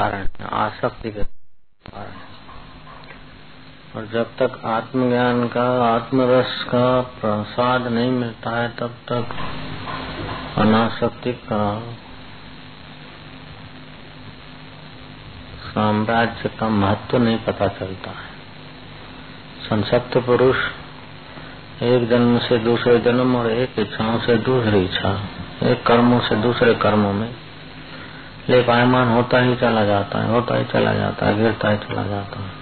कारण है, आसक्ति के कारण है। और जब तक आत्मज्ञान का, आत्मरस का प्रसाद नहीं मिलता है, तब तक अनासक्ति का साम्राज्य का महत्व नहीं पता चलता है। संसप्त पुरुष एक जन्म से दूसरे जन्म और एक इच्छाओं से दूसरी इच्छा, एक कर्मों से दूसरे कर्मों में ले पायमान होता ही चला जाता है, होता ही चला जाता है, गिरता ही चला जाता है।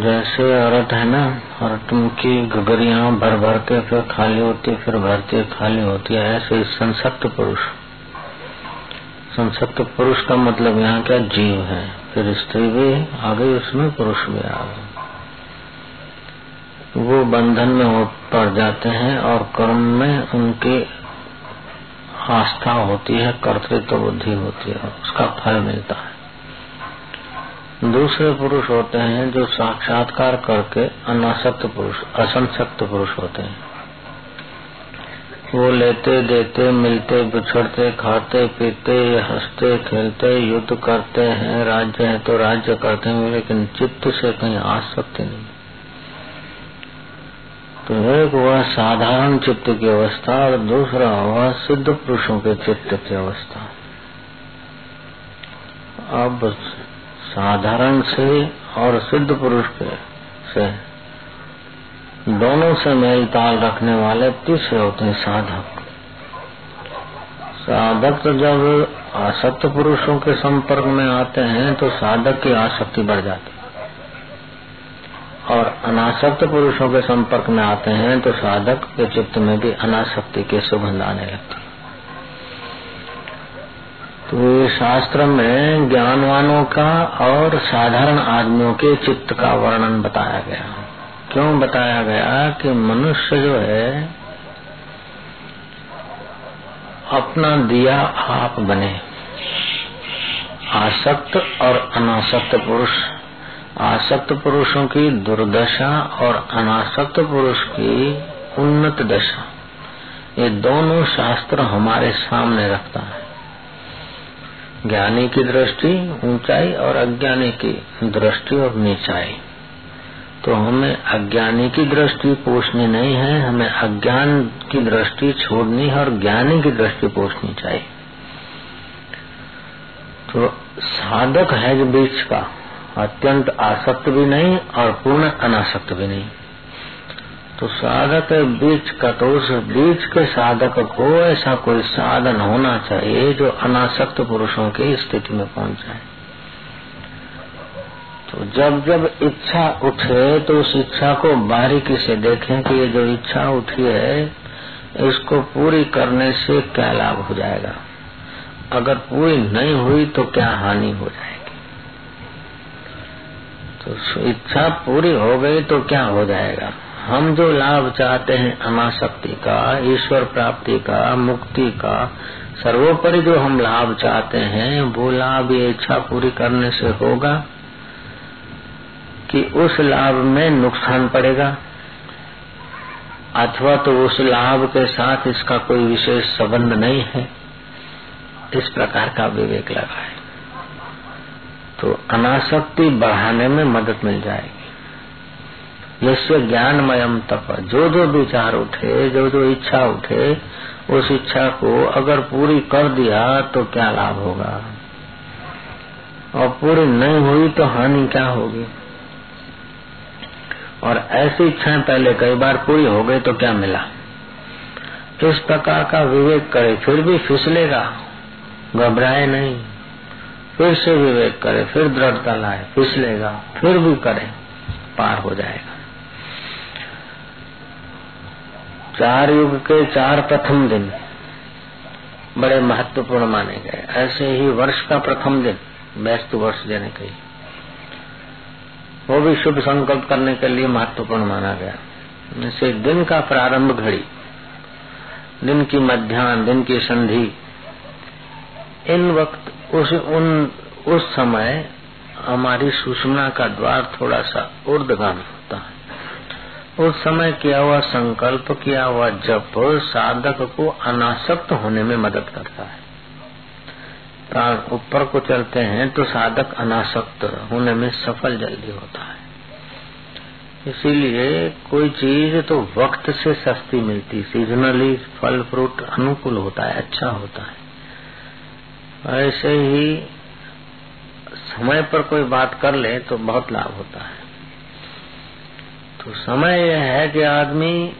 जैसे औरत है ना औरत की गगरिया भर भर के फिर खाली होती, फिर भरती खाली होती है, ऐसे संसक्त पुरुष। संसक्त पुरुष का मतलब यहाँ क्या जीव है, फिर स्त्री भी आ गई उसमें पुरुष भी आ गए। वो बंधन में पड़ जाते हैं और कर्म में उनकी आस्था होती है कर्तृत्व बुद्धि होती है, उसका फल मिलता है। दूसरे पुरुष होते हैं जो साक्षात्कार करके अनासक्त पुरुष, असंसक्त पुरुष होते हैं। वो लेते, देते, मिलते, बिछड़ते, खाते, पीते, हँसते, खेलते, युद्ध करते हैं, राज्य है तो राज्य करते हैं, लेकिन चित्त से कहीं आसक्ति नहीं। तो एक हुआ साधारण चित्त की अवस्था और दूसरा हुआ सिद्ध पुरुषों के चित्त की अवस्था। अब साधारण से और सिद्ध पुरुष के से दोनों से मेल ताल रखने वाले तीसरे होते हैं साधक। साधक जब आसक्त पुरुषों के संपर्क में आते हैं तो साधक की आसक्ति बढ़ जाती और अनासक्त पुरुषों के संपर्क में आते हैं तो साधक के चित्त में भी अनासक्ति की सुगंध आने लगती तो शास्त्र में ज्ञानवानों का और साधारण आदमियों के चित्त का वर्णन बताया गया। क्यों बताया गया कि मनुष्य जो है, अपना दिया आप बने। आसक्त और अनासक्त पुरुष आसक्त पुरुषों की दुर्दशा और अनासक्त पुरुष की उन्नत दशा। ये दोनों शास्त्र हमारे सामने रखता है। ज्ञानी की दृष्टि ऊंचाई और अज्ञानी की दृष्टि और नीचाई। तो हमें अज्ञानी की दृष्टि पोषनी नहीं है, हमें अज्ञान की दृष्टि छोड़नी है और ज्ञानी की दृष्टि पोषनी चाहिए। तो साधक है जो बीच का। अत्यंत आसक्त भी नहीं और पूर्ण अनासक्त भी नहीं। तो साधक बीच का तो उस बीच के साधक को ऐसा कोई साधन होना चाहिए जो अनासक्त पुरुषों की स्थिति में पहुँच जाए। तो जब जब इच्छा उठे तो उस इच्छा को बारीकी से देखें कि ये जो इच्छा उठी है, इसको पूरी करने से क्या लाभ हो जाएगा? अगर पूरी नहीं हुई तो क्या हानि हो जाएगी? तो इच्छा पूरी हो गई तो क्या हो जाएगा? हम जो लाभ चाहते हैं अनाशक्ति का, ईश्वर प्राप्ति का, मुक्ति का, सर्वोपरि जो हम लाभ चाहते हैं, वो लाभ ये इच्छा पूरी करने से होगा कि उस लाभ में नुकसान पड़ेगा। अथवा तो उस लाभ के साथ इसका कोई विशेष संबंध नहीं है। इस प्रकार का विवेक लगा है तो अनासक्ति बढ़ाने में मदद मिल जाएगी। जैसे ज्ञानमयम तप। जो जो विचार उठे, जो जो इच्छा उठे, उस इच्छा को अगर पूरी कर दिया तो क्या लाभ होगा? और पूरी नहीं हुई तो हानि क्या होगी? और ऐसी इच्छाएँ पहले कई बार पूरी हो गई तो क्या मिला? इस प्रकार का विवेक करे, फिर भी फिसलेगा? घबराए नहीं। फिर से विवेक करे, फिर दृढ़ता लाए, फिसलेगा, फिर भी करे, पार हो जाएगा। चार युग के चार प्रथम दिन बड़े महत्वपूर्ण माने गए। ऐसे ही वर्ष का प्रथम दिन, व्यस्त वर्ष देने के लिए वो भी शुभ संकल्प करने के लिए महत्वपूर्ण माना गया। जैसे दिन का प्रारंभ घड़ी, दिन की मध्यान्ह, दिन की संधि इन वक्त उस, उन, उस समय हमारी सुषमा का द्वार थोड़ा सा ऊर्धगामी होता है। उस समय किया हुआ संकल्प, किया हुआ जप साधक को अनासक्त होने में मदद करता है। प्राण ऊपर को चलते हैं तो साधक अनासक्त होने में सफल जल्दी होता है। इसीलिए कोई चीज़ तो वक्त से सस्ती मिलती सीजनली फल फ्रूट अनुकूल होता है अच्छा होता है। ऐसे ही समय पर कोई बात कर ले तो बहुत लाभ होता है। तो समय यह है कि आदमी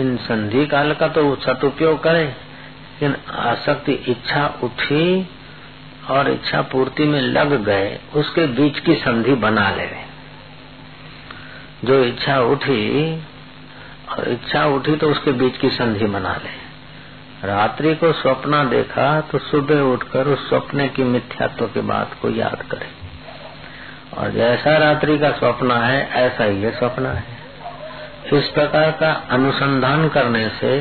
इन संधि काल का तो सदुपयोग करे, लेकिन आसक्ति, इच्छा उठी और इच्छा पूर्ति में लग गए, उसके बीच की संधि बना ले। जो इच्छा उठी और इच्छा उठी तो उसके बीच की संधि बना ले। रात्रि को स्वप्न देखा तो सुबह उठकर उस स्वप्न की मिथ्यात्व की बात को याद करे। और जैसा रात्रि का स्वप्न है ऐसा ही स्वप्न है। इस प्रकार का अनुसंधान करने से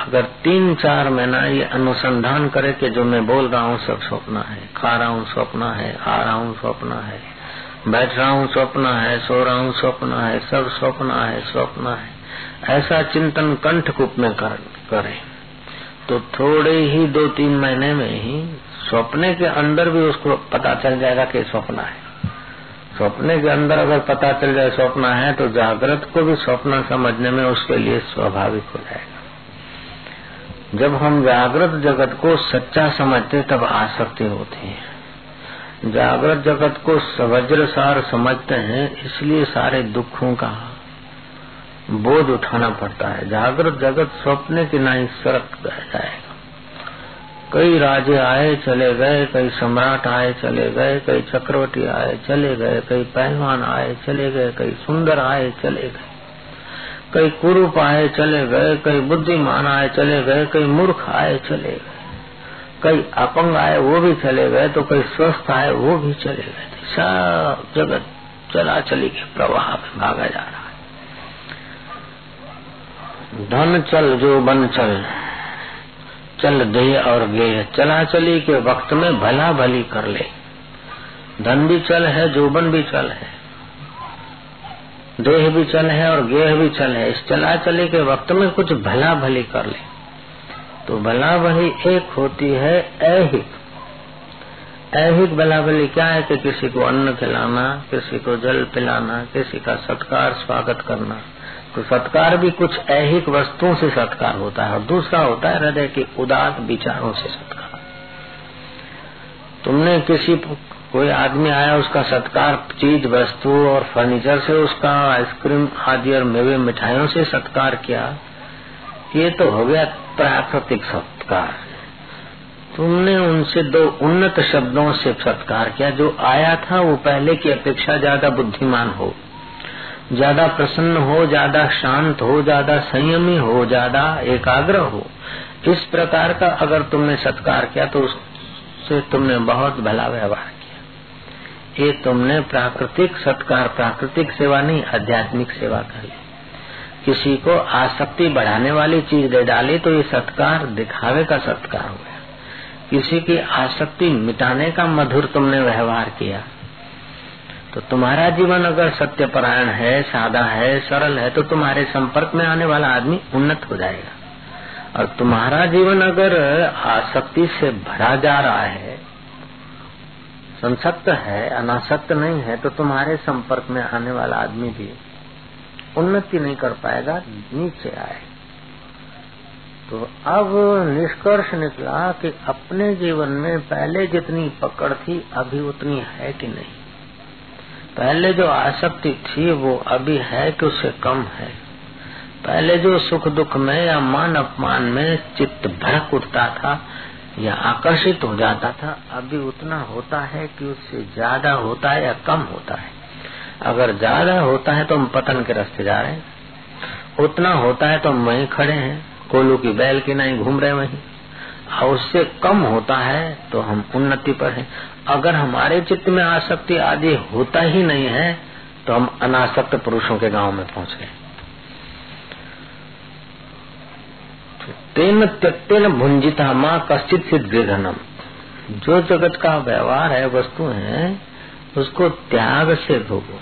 अगर तीन चार महीना ये अनुसंधान करे कि जो मैं बोल रहा हूँ सब स्वप्न है खा रहा हूँ स्वप्न है आ रहा हूँ स्वप्न है बैठ रहा हूँ स्वप्न है सो रहा हूँ स्वप्न है सब स्वप्न है स्वप्न है। ऐसा चिंतन कंठकूप में कर, करे। तो थोड़े ही दो तीन महीने में ही स्वप्ने के अंदर भी उसको पता चल जाएगा कि स्वप्न है। स्वप्ने के अंदर अगर पता चल जाए स्वप्न है तो जागृत को भी स्वप्न समझने में उसके लिए स्वाभाविक हो जाएगा। जब हम जागृत जगत को सच्चा समझते तब आसक्ति होती है। जागृत जगत को वज्र सार समझते हैं, इसलिए सारे दुखों का बोझ उठाना पड़ता है। जागृत जगत स्वप्न की नहीं सड़क जाएगा कई राजे आए, चले गए, कई सम्राट आए, चले गए, कई चक्रवर्ती आए, चले गए, कई पहलवान आए, चले गए, कई सुंदर आए, चले गए। कई कुरूप आए, चले गए, कई बुद्धिमान आए, चले गए, कई मूर्ख आए, चले गए। कई अपंग आए, वो भी चले गए तो कई स्वस्थ आए, वो भी चले गए। सब जगत चला चली के प्रवाह में भागा जा रहा धन चल, जो बन चल चल दे और गे चला चली के वक्त में भला भली कर ले। धन भी चल है, जोबन भी चल है। देह भी चल है और गेह भी चल है। इस चला चले के वक्त में कुछ भला भली कर ले। तो भला भली एक होती है ऐहिक। ऐहिक भला भली क्या है कि किसी को अन्न खिलाना, किसी को जल पिलाना, किसी का सत्कार, स्वागत करना। तो सत्कार भी कुछ ऐहिक वस्तुओं से सत्कार होता है और दूसरा होता है हृदय के उदात विचारों से सत्कार। तुमने किसी कोई आदमी आया, उसका सत्कार चीज़, वस्तु और फर्नीचर से, उसका आइसक्रीम आदि और मेवे मिठाइयों से सत्कार किया, ये तो हो गया प्राकृतिक सत्कार। तुमने उनसे दो उन्नत शब्दों से सत्कार किया, जो आया था वो पहले की अपेक्षा ज़्यादा बुद्धिमान हो। ज़्यादा प्रसन्न हो, ज़्यादा शांत हो, ज़्यादा संयमी हो, ज़्यादा एकाग्र हो। इस प्रकार का अगर तुमने सत्कार किया तो उससे तुमने बहुत भला व्यवहार किया। ये तुमने प्राकृतिक सत्कार, प्राकृतिक सेवा नहीं, आध्यात्मिक सेवा कर ली। किसी को आसक्ति बढ़ाने वाली चीज़ दे डाली तो ये सत्कार, दिखावे का सत्कार हो गया। किसी की आसक्ति मिटाने का मधुर तुमने व्यवहार किया। तो तुम्हारा जीवन अगर सत्यपरायण है, सादा है, सरल है तो तुम्हारे संपर्क में आने वाला आदमी उन्नत हो जाएगा। और तुम्हारा जीवन अगर आसक्ति से भरा जा रहा है, संसक्त है, अनासक्त नहीं है तो तुम्हारे संपर्क में आने वाला आदमी भी उन्नति नहीं कर पाएगा, नीचे आए। तो अब निष्कर्ष निकला कि अपने जीवन में पहले जितनी पकड़ थी, अभी उतनी है कि नहीं। पहले जो आसक्ति थी वो अभी है कि उससे कम है। पहले जो सुख दुख में या मान अपमान में चित्त भड़क उठता था या आकर्षित हो जाता था, अभी उतना होता है कि उससे ज़्यादा होता है या कम होता है। अगर ज़्यादा होता है तो हम पतन के रास्ते जा रहे हैं। उतना होता है तो हम वहीं खड़े हैं, कोलू की बैल की नहीं घूम रहे वहीं। और उससे कम होता है तो हम उन्नति पर हैं। अगर हमारे चित्त में आसक्ति आदि होता ही नहीं है तो हम अनासक्त पुरुषों के गाँव में पहुँच गए। तेन त्यक्तेन भुंजिता माँ कश्चित सिद्ध जो जगत का व्यवहार है, वस्तु है, उसको त्याग से भोगो।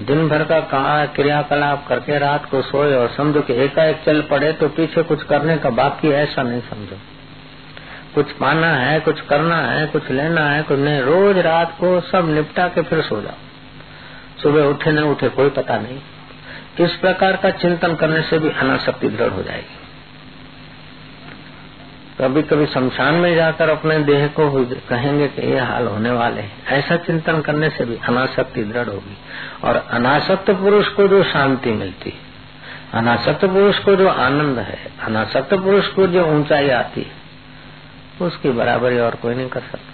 दिन भर का क्रियाकलाप करके रात को सोए और समझो कि एकाएक चल पड़े तो पीछे कुछ करने का बाकी ऐसा नहीं समझो। कुछ पाना है, कुछ करना है, कुछ लेना है, कुछ नहीं। रोज रात को सब निपटा के फिर सो जाओ। सुबह उठे न उठे कोई पता नहीं। किस प्रकार का चिंतन करने से भी अनाशक्ति दृढ़ हो जाएगी। कभी कभी शमशान में जाकर अपने देह को कहेंगे कि ये हाल होने वाले हैं। ऐसा चिंतन करने से भी अनाशक्ति दृढ़ होगी। और अनासक्त पुरुष को जो शांति मिलती है, अनासक्त पुरुष को जो आनंद है, अनासक्त पुरुष को जो ऊंचाई आती है उसकी बराबरी और कोई नहीं कर सकता।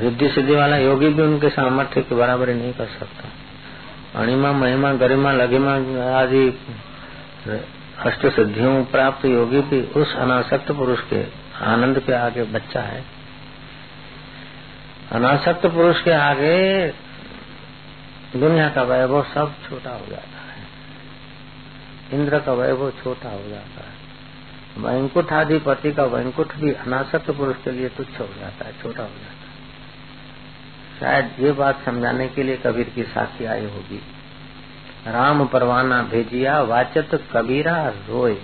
रिद्धि सिद्धि वाला योगी भी उनके सामर्थ्य की बराबरी नहीं कर सकता। अणिमा, महिमा, गरिमा, लगिमा आदि अष्ट सिद्धियों प्राप्त योगी भी उस अनासक्त पुरुष के आनंद के आगे बच्चा है। अनासक्त पुरुष के आगे दुनिया का वैभव सब छोटा हो जाता है। इंद्र का वैभव छोटा हो जाता है। वैंकुट आधिपति का वैंकुट भी अनासक्त पुरुष के लिए तुच्छ हो जाता है, छोटा हो जाता है। शायद ये बात समझाने के लिए कबीर की साखी आई होगी। राम परवाना भेजिया, वाचत कबीरा रोए।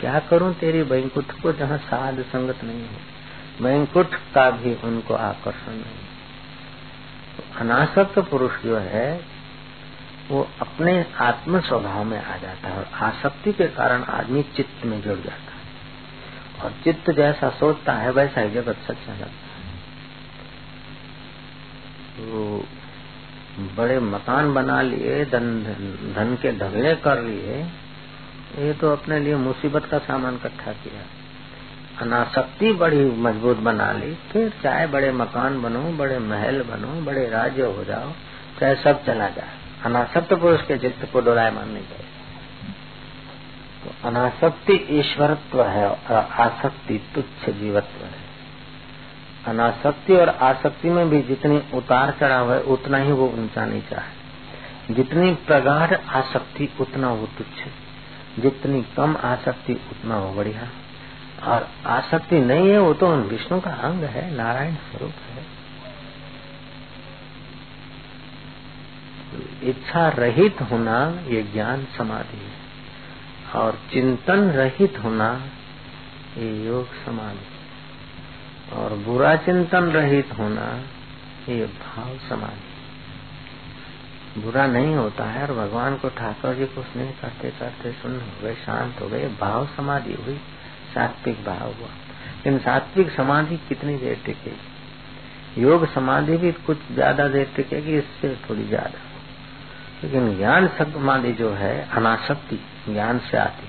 क्या करूँ तेरी बैंकुट को जहाँ साध संगत नहीं है? बैंकुट का भी उनको आकर्षण नहीं। तो अनासक्त पुरुष जो है वो अपने आत्म स्वभाव में आ जाता है और आसक्ति के कारण आदमी चित्त में जुड़ जाता है। और चित्त जैसा सोचता है, वैसा ही जगत सच्चा लगता है। तो बड़े मकान बना लिए, धन धन के ढगले कर लिए, ये तो अपने लिए मुसीबत का सामान इकट्ठा किया। अनासक्ति बड़ी मज़बूत बना ली। फिर चाहे बड़े मकान बनो, बड़े महल बनो, बड़े राज्य हो जाओ, चाहे सब चला जाए। अनासक्त पुरुष के चित्त को डोलाय माननी चाहिए तो अनासक्ति ईश्वरत्व है और आसक्ति तुच्छ जीवत्व है। अनासक्ति और आसक्ति में भी जितनी उतार चढ़ाव है, उतना ही वो ऊँचा नीचा है। जितनी प्रगाढ़ आसक्ति, उतना वो तुच्छ जितनी कम आसक्ति, उतना वो बढ़िया। और आसक्ति नहीं है, वो तो विष्णु का अंग है, नारायण स्वरूप है। इच्छा रहित होना ये ज्ञान समाधि है। और चिंतन रहित होना ये योग समाधि और बुरा चिंतन रहित होना ये भाव समाधि बुरा नहीं होता है और भगवान को ठाकुर जी को स्नेह करते करते सुन हो गए, शांत हो गए, भाव समाधि हुई, सात्विक भाव हुआ। लेकिन सात्विक समाधि कितनी देर टिकेगी? योग समाधि भी कुछ ज़्यादा देर टिकेगी, इससे थोड़ी ज़्यादा। लेकिन ज्ञान समाधि जो है अनाशक्ति ज्ञान से आती।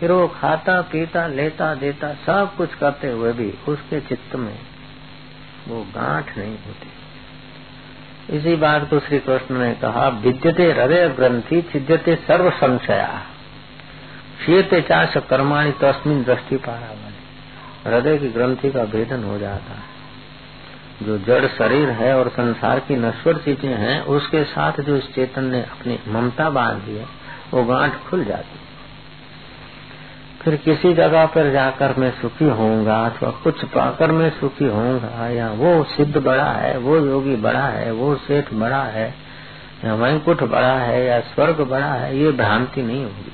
फिर वो खाता, पीता, लेता, देता, सब कुछ करते हुए भी उसके चित्त में वो गांठ नहीं होती। इसी बात को श्री कृष्ण ने कहा, विद्यते हृदय ग्रंथि छिद्यते सर्व संशया क्षीयते चाश कर्माणी तस्मिन दृष्टि पारा हृदय की ग्रंथि का भेदन हो जाता है। जो जड़ शरीर है और संसार की नश्वर चीज़ें हैं, उसके साथ जो इस चेतन ने अपनी ममता बाँध दी है, वो गांठ खुल जाती फिर किसी जगह पर जाकर मैं सुखी होऊँगा, अथवा कुछ पाकर मैं सुखी होऊँगा, या वो सिद्ध बड़ा है, वो योगी बड़ा है, वो सेठ बड़ा है, या वैंकुट बड़ा है, या स्वर्ग बड़ा है, ये भ्रांति नहीं होगी।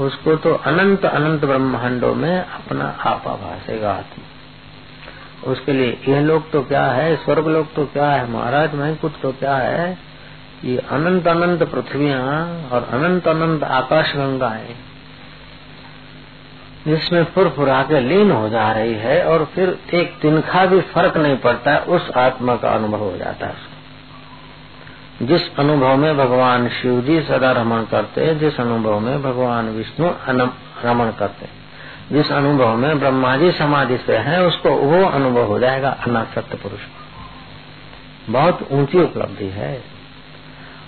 उसको तो अनंत अनंत ब्रह्मांडों में अपना आपा भाषेगा आती उसके लिए, यह लोग तो क्या है, स्वर्ग लोग तो क्या है, महाराज वैंकुट तो क्या है? ये अनंत अनंत पृथ्वियाँ और अनंत अनंत आकाश गंगाएँ, जिसमें फुरफुरा के लीन हो जा रही है और फिर एक तिनखा भी फ़र्क नहीं पड़ता है उस आत्मा का अनुभव हो जाता है जिस अनुभव में भगवान शिव जी सदा रमण करते हैं, जिस अनुभव में भगवान विष्णु रमण करते हैं। जिस अनुभव में ब्रह्मा जी समाधि से है, उसको वो अनुभव हो जाएगा अनासक्त पुरुष बहुत ऊँची उपलब्धि है।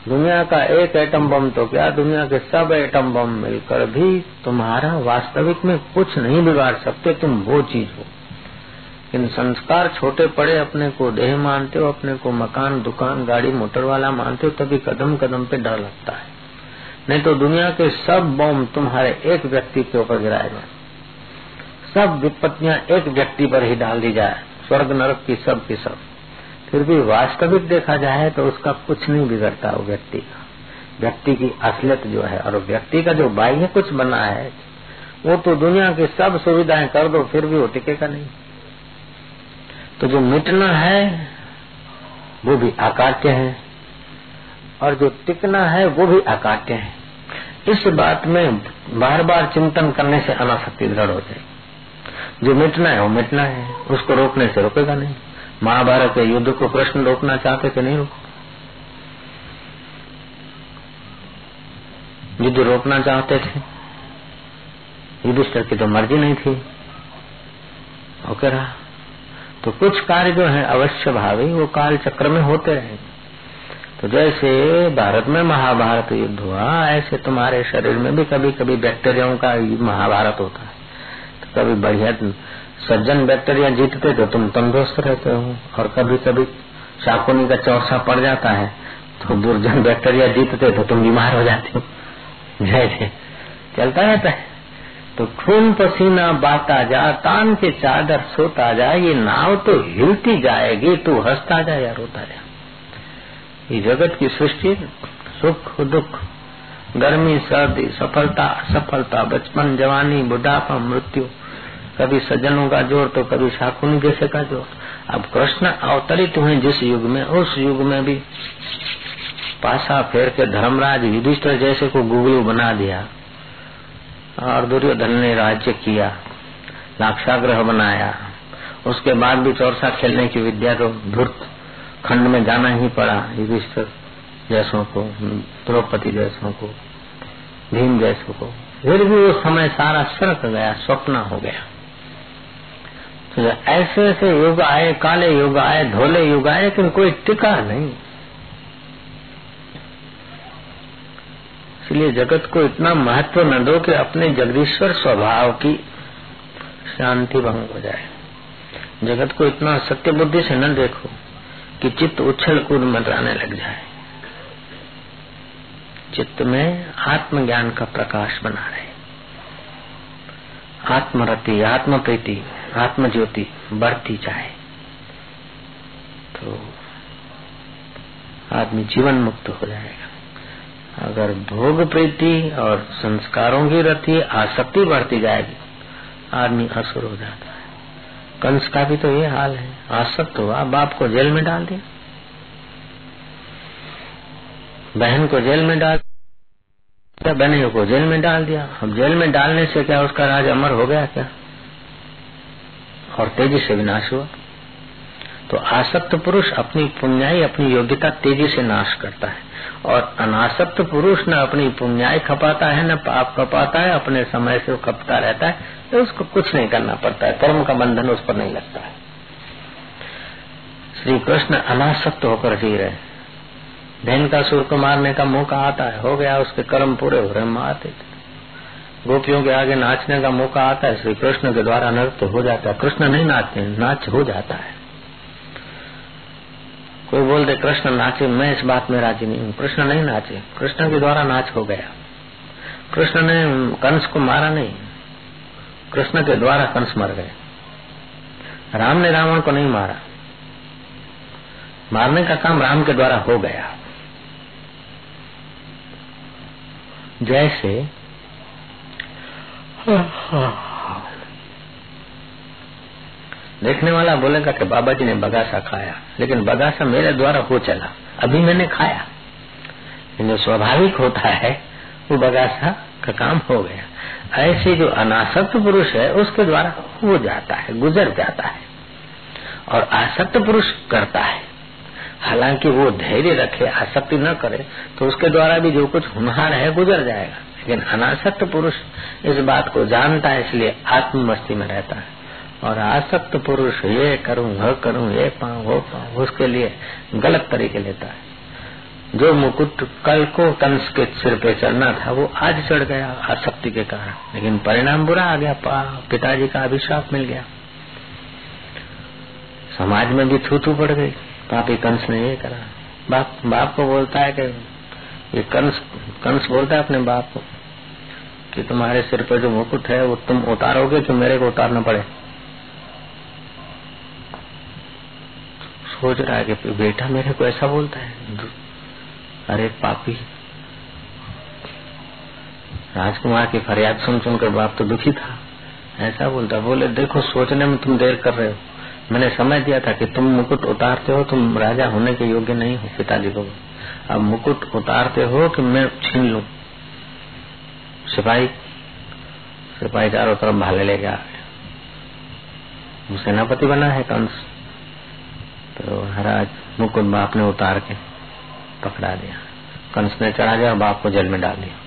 दुनिया का एक एटम बम तो क्या, दुनिया के सब एटम बम मिलकर भी तुम्हारा वास्तविक में कुछ नहीं बिगाड़ सकते, तुम वो चीज़ हो। इन संस्कार छोटे पड़े अपने को देह मानते हो, अपने को मकान, दुकान, गाड़ी मोटर वाला मानते हो, तभी कदम कदम पे डर लगता है। नहीं तो दुनिया के सब बम तुम्हारे एक व्यक्ति के ऊपर गिराए जाए सब विपत्तियाँ एक व्यक्ति पर ही डाल दी जाए, स्वर्ग, नरक की सब की सब। फिर भी वास्तविक देखा जाए तो उसका कुछ नहीं बिगड़ता वो व्यक्ति का। व्यक्ति की असलियत जो है, और व्यक्ति का जो बाह्य कुछ बना है, वो तो दुनिया की सब सुविधाएँ कर दो, फिर भी वो टिकेगा नहीं। तो जो मिटना है, वो भी अकाट्य है, और जो टिकना है, वो भी अकाट्य है। इस बात में बार बार चिंतन करने से अनासक्ति दृढ़ हो जाएगी। जो मिटना है, वो मिटना है। उसको रोकने से रोकेगा नहीं। महाभारत के युद्ध को कृष्ण रोकना चाहते थे नहीं रोको? युद्ध रोकना चाहते थे। युधिष्ठर की तो मर्ज़ी नहीं थी। ओके रहा तो कुछ कार्य जो है अवश्य भावी, वो काल चक्र में होते रहे। तो जैसे भारत में महाभारत युद्ध हुआ, ऐसे तुम्हारे शरीर में भी कभी कभी बैक्टीरियाओं का महाभारत होता है। कभी बढ़िया सज्जन बैक्टीरिया जीतते तो तुम तंदुरुस्त रहते हो। और कभी कभी शाकुनी का चौसा पड़ जाता है तो दुर्जन बैक्टीरिया जीतते तो तुम बीमार हो जाते हो। जय। चलता रहता है। तो खून पसीना बाता जा, तान के चादर सोता जा, ये नाव तो हिलती जाएगी, तू हंसता जा या रोता जा। ये जगत की सृष्टि सुख दुख गर्मी, सर्दी, सफलता, असफलता, बचपन, जवानी, बुढ़ापा, मृत्यु। कभी सज्जनों का ज़ोर तो कभी शाकुनी जैसे का ज़ोर। अब कृष्ण अवतरित हुए जिस युग में, उस युग में भी पासा फेर के धर्मराज युधिष्ठर जैसे को गुगलू बना दिया और दुर्योधन ने राज्य किया, लाक्षाग्रह बनाया। उसके बाद भी चौरसा खेलने की विद्या तो धुर्त खंड में जाना ही पड़ा, युधिष्ठर। जैसों को, द्रौपदी जैसों को, भीम जैसों को। फिर भी वो समय सारा सरक गया, स्वप्न हो गया। तो ऐसे ऐसे युग आए, काले युग आए, धोले युग आए, लेकिन कोई टिका नहीं। इसलिए जगत को इतना महत्व न दो कि अपने जगदीश्वर स्वभाव की शांति भंग हो जाए। जगत को इतना सत्य बुद्धि से न देखो कि चित्त उछल कूद मंत्राने लग जाए। चित्त में आत्मज्ञान का प्रकाश बना रहे। आत्मरति आत्म प्रीति आत्म ज्योति बढ़ती जाए। तो आदमी जीवन मुक्त हो जाएगा। अगर भोग प्रीति और संस्कारों की रति, आसक्ति बढ़ती जाएगी, आदमी असुर हो जाता है। कंस का भी तो ये हाल है। आसक्त हुआ, बाप को जेल में डाल दिया। बहन को जेल में डाल दिया, बहने को जेल में डाल दिया। अब जेल में डालने से क्या उसका राज अमर हो गया क्या? और तेज़ी से विनाश हुआ। तो आसक्त पुरुष अपनी पुण्याई, अपनी योग्यता तेज़ी से नाश करता है। और अनासक्त पुरुष न अपनी पुण्याई खपाता है, न पाप खपाता है, अपने समय से खपता रहता है तो उसको कुछ नहीं करना पड़ता है। कर्म का बंधन उस पर नहीं लगता है। श्री कृष्ण अनासक्त होकर जी रहे बहन का सुर को मारने का मौका आता है। हो गया उसके कर्म पूरे हो रहे मारते गोपियों के आगे नाचने का मौका आता है, श्री कृष्ण के द्वारा नृत्य हो जाता है। कृष्ण नहीं नाचते, नाच हो जाता है। कोई बोल दे कृष्ण नाचे, मैं इस बात में राज़ी नहीं हूँ। कृष्ण नहीं नाचे, कृष्ण के द्वारा नाच हो गया। कृष्ण ने कंस को मारा नहीं, कृष्ण के द्वारा कंस मर गए। राम ने रावण को नहीं मारा। मारने का काम राम के द्वारा हो गया। जैसे, देखने वाला बोलेगा कि बाबा जी ने बगासा खाया, लेकिन बगासा मेरे द्वारा हो चला, अभी मैंने खाया। जो स्वाभाविक होता है, वो बगासा का काम हो गया। ऐसे जो अनासक्त पुरुष है, उसके द्वारा हो जाता है, गुजर जाता है। और आसक्त पुरुष करता है। हालाँकि वो धैर्य रखे, आसक्ति न करे तो उसके द्वारा भी जो कुछ हुनहार है, गुजर जाएगा। लेकिन अनासक्त पुरुष इस बात को जानता है, इसलिए आत्मस्ती में रहता है। और आसक्त पुरुष ये करूँ, वह करूँ, ये पाऊँ, वो पाऊँ, उसके लिए गलत तरीके लेता है। जो मुकुट कल को कंस के सिर पे चढ़ना था, वो आज चढ़ गया आसक्ति के कारण। लेकिन परिणाम बुरा आ गया पिताजी का अभिशाप मिल गया। समाज में भी थू थू पड़ गई। पापी कंस ने ये करा। बाप बाप को बोलता है कि ये कंस कंस बोलता है अपने बाप को कि तुम्हारे सिर पर जो मुकुट है, वो तुम उतारोगे तो मेरे को उतारना पड़े। सोच रहा है कि बेटा मेरे को ऐसा बोलता है। अरे पापी, राजकुमार की फरियाद सुन सुनकर बाप तो दुखी था। ऐसा बोलता बोले, देखो, सोचने में तुम देर कर रहे हो। मैंने समय दिया था कि तुम मुकुट उतारते हो, तुम राजा होने के योग्य नहीं हो, पिताजी को। अब मुकुट उतारते हो कि मैं छीन लू। सिपाही सिपाही चारों तरफ़ भाले ले गया सेनापति बना है कंस। तो महाराज, मुकुट बाप ने उतार के पकड़ा दिया। कंस ने चढ़ा दिया और बाप को जल में डाल दिया।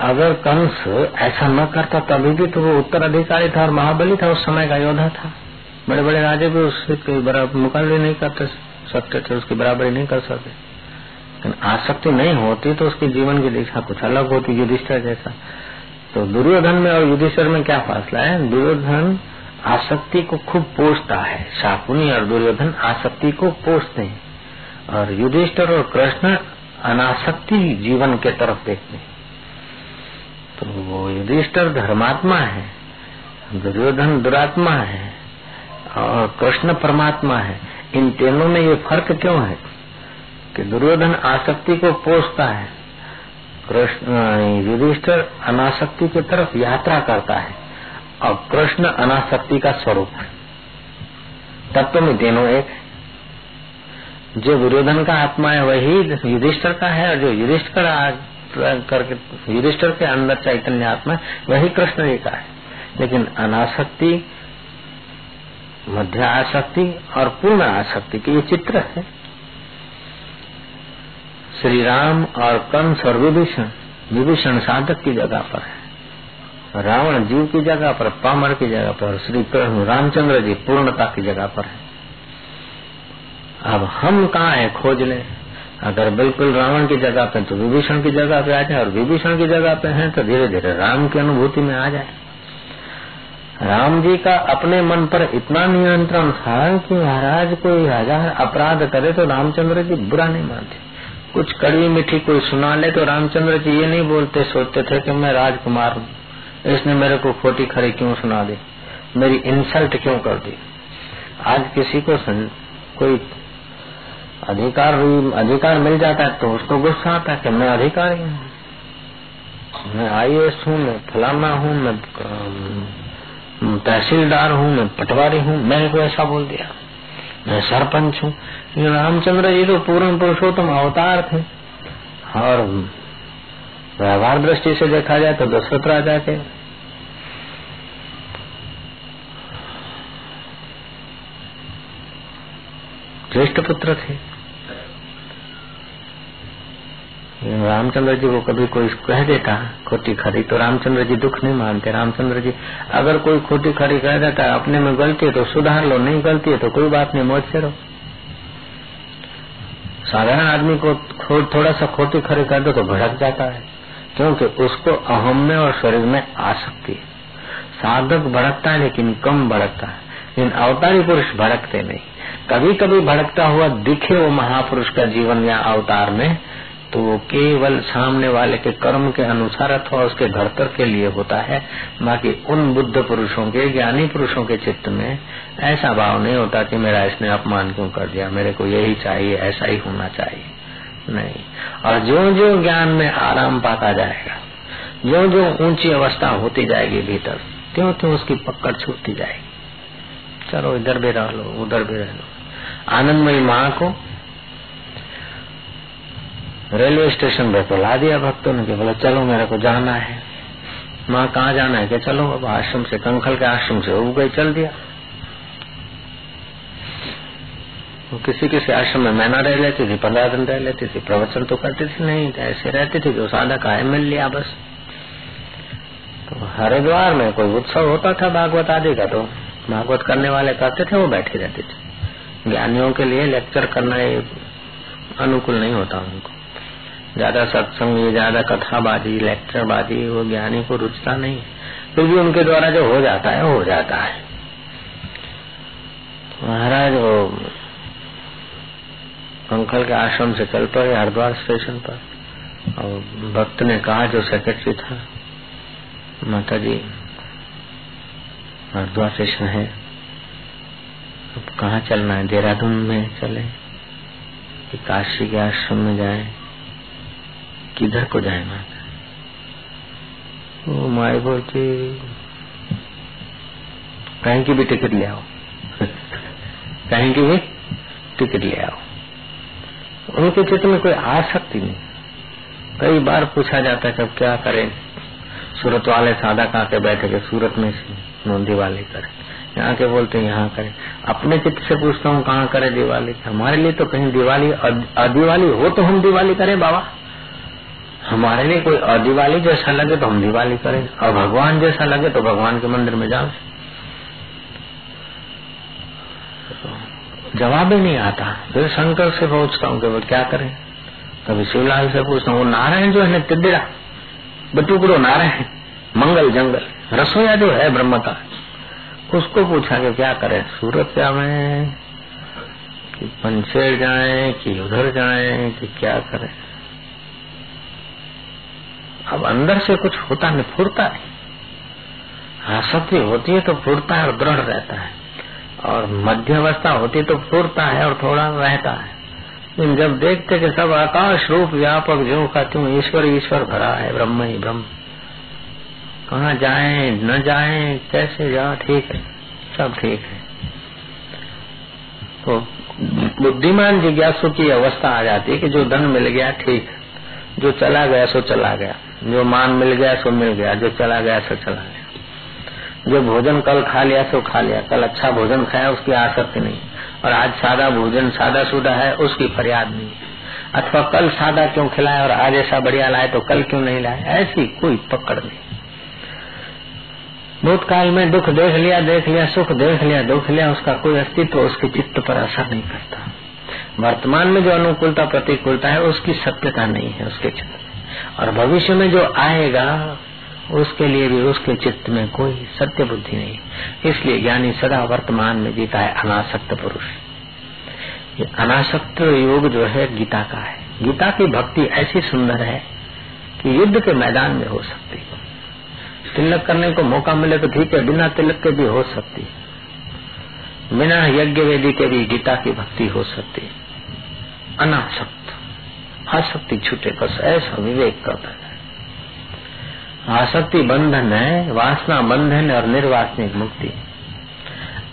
अगर कंस ऐसा न करता, तभी भी तो वो उत्तराधिकारी था और महाबली था, उस समय का योद्धा था। बड़े बड़े राजे भी उससे कोई बराबर मुकाबले नहीं करते सकते थे, उसकी बराबरी नहीं कर सकते। लेकिन आसक्ति नहीं होती तो उसके जीवन की दिशा कुछ अलग होती, युधिष्ठर जैसा। तो दुर्योधन में और युधिष्ठर में क्या फासला है? दुर्योधन आसक्ति को खूब पोषता है। शाकुनी और दुर्योधन आसक्ति को पोषते हैं। और युधिष्ठर और कृष्ण अनासक्ति जीवन के तरफ़ देखते हैं। तो वो युधिष्ठर धर्मात्मा है, दुर्योधन दुरात्मा है, और कृष्ण परमात्मा है। इन तीनों में ये फ़र्क क्यों है कि दुर्योधन आसक्ति को पोषता है, कृष्ण, युधिष्ठर अनासक्ति की तरफ़ यात्रा करता है, और कृष्ण अनासक्ति का स्वरूप है। तत्व में तीनों एक जो दुर्योधन का आत्मा है, वही युधिष्ठर का है, और जो युधिष्ठर करके युधिष्ठर के अंदर चैतन्य आत्मा, वही कृष्ण जी का है। लेकिन अनासक्ति, मध्य आसक्ति और पूर्ण आसक्ति के ये चित्र है। श्री राम और कंस और विभीषण विभीषण साधक की जगह पर है। रावण जीव की जगह पर, पामर की जगह पर, श्री कृष्ण रामचंद्र जी पूर्णता की जगह पर है। अब हम कहा है खोज लें अगर बिल्कुल रावण की जगह पे तो विभीषण की जगह पे आ जाए, और विभीषण की जगह पे हैं तो धीरे धीरे राम की अनुभूति में आ जाए। राम जी का अपने मन पर इतना नियंत्रण था कि महाराज कोई हज़ार अपराध करे तो रामचंद्र जी बुरा नहीं मानते। कुछ कड़वी मीठी कोई सुना ले तो रामचंद्र जी ये नहीं बोलते, सोचते थे कि मैं राजकुमार हूँ। इसने मेरे को खोटी खरी क्यों सुना दी? मेरी इंसल्ट क्यों कर दी? आज किसी को कोई अधिकार अधिकार मिल जाता है तो उसको गुस्सा आता है कि मैं अधिकारी हूँ। मैं आई एस हूँ, मैं फलाना हूँ, मैं तहसीलदार हूँ, मैं पटवारी हूँ। मैंने को ऐसा बोल दिया। मैं सरपंच हूँ। रामचंद्र जी तो पूर्ण पुरुषोत्तम अवतार थे। और व्यवहार दृष्टि से देखा जाए तो दशरथ राजा के। ज्येष्ठ पुत्र थे। रामचंद्र जी को कभी कोई कह देता, खोटी खरी तो रामचंद्र जी दुख नहीं मानते। रामचंद्र जी अगर कोई खोटी खरी कह देता, अपने में गलती है तो सुधार लो, नहीं गलती है तो कोई बात नहीं, मौज से रहो। साधारण आदमी को थोड़ा सा खोटी खरी कर दो तो भड़क जाता है, क्योंकि उसको अहम में और शरीर में आ सकती है। साधक भड़कता है, लेकिन कम भड़कता है। लेकिन अवतारी पुरुष भड़कते नहीं। कभी कभी भड़कता हुआ दिखे वो महापुरुष का जीवन या अवतार में तो केवल सामने वाले के कर्म के अनुसार अथवा उसके घड़तर के लिए होता है, बाकी उन बुद्ध पुरुषों के, ज्ञानी पुरुषों के चित्त में ऐसा भाव नहीं होता कि मेरा इसने अपमान क्यों कर दिया, मेरे को यही चाहिए, ऐसा ही होना चाहिए। नहीं। और जो जो ज्ञान में आराम पाता जाएगा जो जो ऊँची अवस्था होती जाएगी भीतर त्यों त्यों उसकी पकड़ छूटती जाएगी। चलो इधर भी रह लो, उधर भी रह लो। आनंदमयी माँ को रेलवे स्टेशन पे तो ला दिया भक्तों ने बोला, चलो मेरे को जाना है। माँ, कहाँ जाना है? कि चलो अब आश्रम से, कंखल के आश्रम से उग गई, चल दिया। वो किसी किसी आश्रम में महीना रह लेती थी, पंद्रह दिन रह लेती थी, प्रवचन तो करती थी नहीं ऐसे रहती थी जो सादा का मिल लिया बस। तो हरिद्वार में कोई उत्सव होता था भागवत आदि का तो भागवत करने वाले करते थे, वो बैठे रहते थे। ज्ञानियों के लिए लेक्चर करना अनुकूल नहीं होता उनको। ज़्यादा सत्संग, ज़्यादा कथाबाजी लेक्चरबाजी वो ज्ञानी को रुचता नहीं फिर भी उनके द्वारा जो हो जाता है, हो जाता है। महाराज, वो अंकल के आश्रम से चल पड़े, हरिद्वार स्टेशन पर। और भक्त ने कहा, जो सेक्रेटरी था माता जी हरिद्वार स्टेशन है। अब कहाँ चलना है? देहरादून में चले काशी के आश्रम में जाए। किधर को जाए मैं वो माए बोलती कहीं की भी टिकट ले आओ। कहीं की भी टिकट ले आओ। उनके चित्र में कोई आसक्ति नहीं। कई बार पूछा जाता है कब क्या करें? सूरत वाले सादा कहा के बैठे के सूरत में दिवाली करें। यहाँ के बोलते हैं, यहाँ करें। अपने चित्र से पूछता हूँ, कहाँ करे दिवाली? हमारे लिए तो कहीं दिवाली अदिवाली हो तो हम दिवाली करें बाबा। हमारे लिए कोई अदिवाली जैसा लगे तो हम दिवाली करें, और भगवान जैसा लगे तो भगवान के मंदिर में जाओ। जवाब ही नहीं आता। फिर शंकर से पूछता हूँ क्या करें? कभी शिवलाल से पूछता हूँ नारायण जो है तिद्रा बटुकड़ो नारायण, मंगल जंगल रसोया जो है ब्रह्म का। उसको पूछा कि क्या करे? सूरत क्या में पंचेर जाए, कि उधर जाए, कि क्या करें? अब अंदर से कुछ होता नहीं, फुरता नहीं। आसक्ति होती है तो फुरता है और दृढ़ रहता है। और मध्य अवस्था होती है तो फुरता है और थोड़ा रहता है। लेकिन जब देखते कि सब आकाश रूप व्यापक जो का क्यों ईश्वर ईश्वर भरा है, ब्रह्म ही ब्रह्म। कहा जाए, न जाए, कैसे जा ठीक है, सब ठीक है। तो बुद्धिमान जिज्ञासु की अवस्था आ जाती है कि जो धन मिल गया, ठीक जो चला गया, सो चला गया। जो मान मिल गया सो मिल गया, जो चला गया सो चला गया। जो भोजन कल खा लिया सो खा लिया, कल अच्छा भोजन खाया उसकी आसक्ति नहीं। और आज सादा भोजन, सादा सुदा है, उसकी फरियाद नहीं। अथवा कल सादा क्यों खिलाया और आज ऐसा बढ़िया लाए तो कल क्यों नहीं लाए? ऐसी कोई पकड़ नहीं। भूतकाल में दुख देख लिया देख लिया, सुख देख लिया, दुख लिया, उसका कोई अस्तित्व उसके चित्त पर असर नहीं करता। वर्तमान में जो अनुकूलता, प्रतिकूलता है, उसकी सत्यता नहीं है, उसके चित्त और भविष्य में जो आएगा, उसके लिए भी उसके चित्त में कोई सत्य बुद्धि नहीं। इसलिए ज्ञानी सदा वर्तमान में जीता है अनासक्त पुरुष। ये अनासक्त योग जो है गीता का है। गीता की भक्ति ऐसी सुंदर है कि युद्ध के मैदान में हो सकती है। तिलक करने को मौका मिले तो ठीक है, बिना तिलक के भी हो सकती बिना यज्ञ वेदी के भी गीता की भक्ति हो सकती अनासक्त। आसक्ति छूटे, बस ऐसा विवेक करता है आसक्ति बंधन है, वासना बंधन और निर्वासनिक मुक्ति।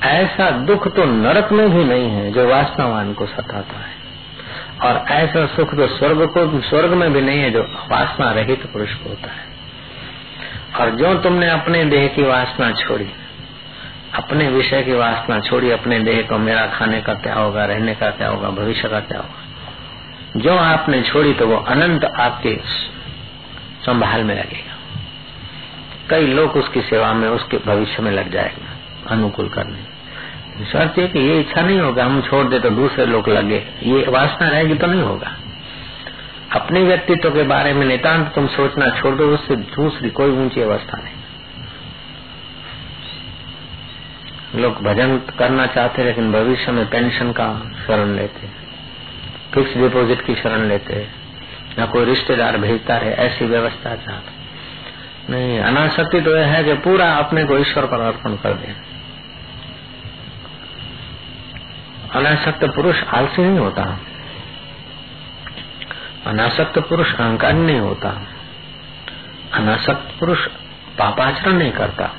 ऐसा दुख तो नरक में भी नहीं है, जो वासनावान को सताता है। और ऐसा सुख तो स्वर्ग को, स्वर्ग में भी नहीं है, जो वासना रहित तो पुरुष को होता है। और जो तुमने अपने देह की वासना छोड़ी, अपने विषय की वासना छोड़ी, अपने देह को मेरा खाने का क्या होगा, रहने का क्या होगा, भविष्य का क्या होगा जो आपने छोड़ी तो वो अनंत आपके संभाल में लगेगा। कई लोग उसकी सेवा में, उसके भविष्य में लग जाएगा, अनुकूल करने। शर्त है कि ये इच्छा नहीं होगा, हम छोड़ दे तो दूसरे लोग लगे। ये वासना रहेगी तो नहीं होगा। अपने व्यक्तित्व के बारे में नितान्त तुम सोचना छोड़ दो, उससे दूसरी कोई ऊँची अवस्था नहीं। लोग भजन करना चाहते लेकिन भविष्य में पेंशन का शरण लेते फिक्स डिपॉजिट की शरण लेते या कोई रिश्तेदार भेजता रहे, ऐसी व्यवस्था चाहते नहीं, अनासक्ति तो यह है कि पूरा अपने को ईश्वर पर अर्पण कर दे। अनासक्त पुरुष आलसी नहीं होता। अनासक्त पुरुष अहंकार नहीं होता। अनासक्त पुरुष पापाचरण नहीं करता।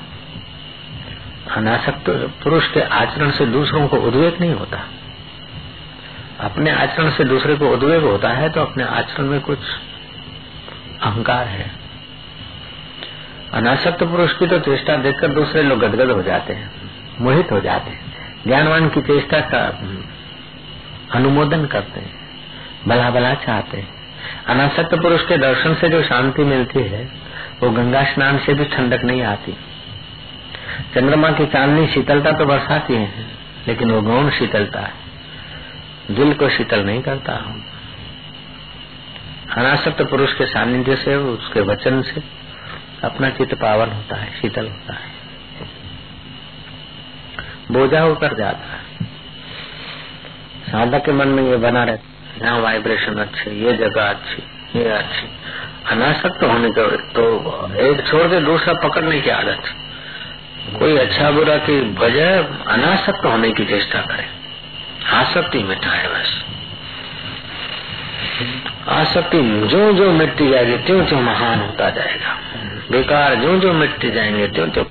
अनासक्त पुरुष के आचरण से दूसरों को उद्वेग नहीं होता। अपने आचरण से दूसरे को उद्वेग होता है तो अपने आचरण में कुछ अहंकार है। अनासक्त पुरुष की तो चेष्टा देखकर दूसरे लोग गदगद हो जाते हैं, मोहित हो जाते हैं। ज्ञानवान की चेष्टा का अनुमोदन करते हैं भला भला चाहते हैं। अनासक्त पुरुष के दर्शन से जो शांति मिलती है, वो गंगा स्नान से भी ठंडक नहीं आती। चंद्रमा की चांदनी शीतलता तो बरसाती है, लेकिन वो गौण शीतलता है। दिल को शीतल नहीं करता हूँ अनासक्त पुरुष के सानिध्य से, उसके वचन से अपना चित्त पावन होता है, शीतल होता है। बोझा उतर जाता है। साधक के मन में ये बना रहता यहाँ वाइब्रेशन अच्छे, ये जगह अच्छी, ये अच्छी। अनासक्त होने के तो एक छोड़ के दूसरा पकड़ने की आदत। कोई अच्छा बुरा की वजह अनासक्त होने की चेष्टा करे। आसक्ति मिटाए बस। आसक्ति जो जो मिटती जाएगी त्यों त्यों महान होता जाएगा। बेकार जो जो मिटते जाएँगे त्यों त्यों